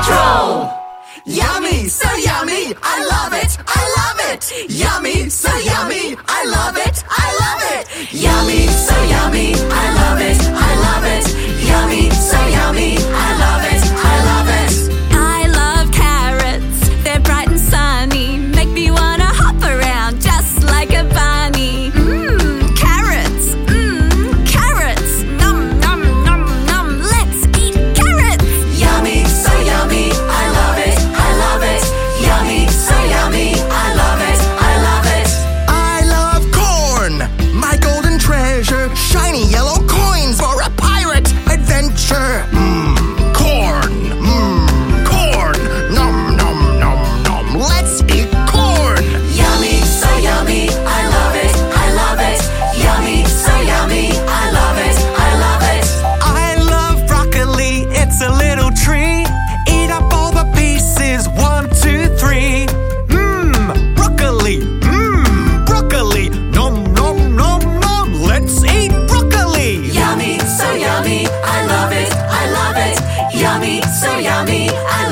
Patrol! Yummy, so yummy, I love it, I love it! Yummy, so yummy, I love it, I love it! Yummy, so yummy, I yummy. I love it. I love it. Yummy, so yummy. I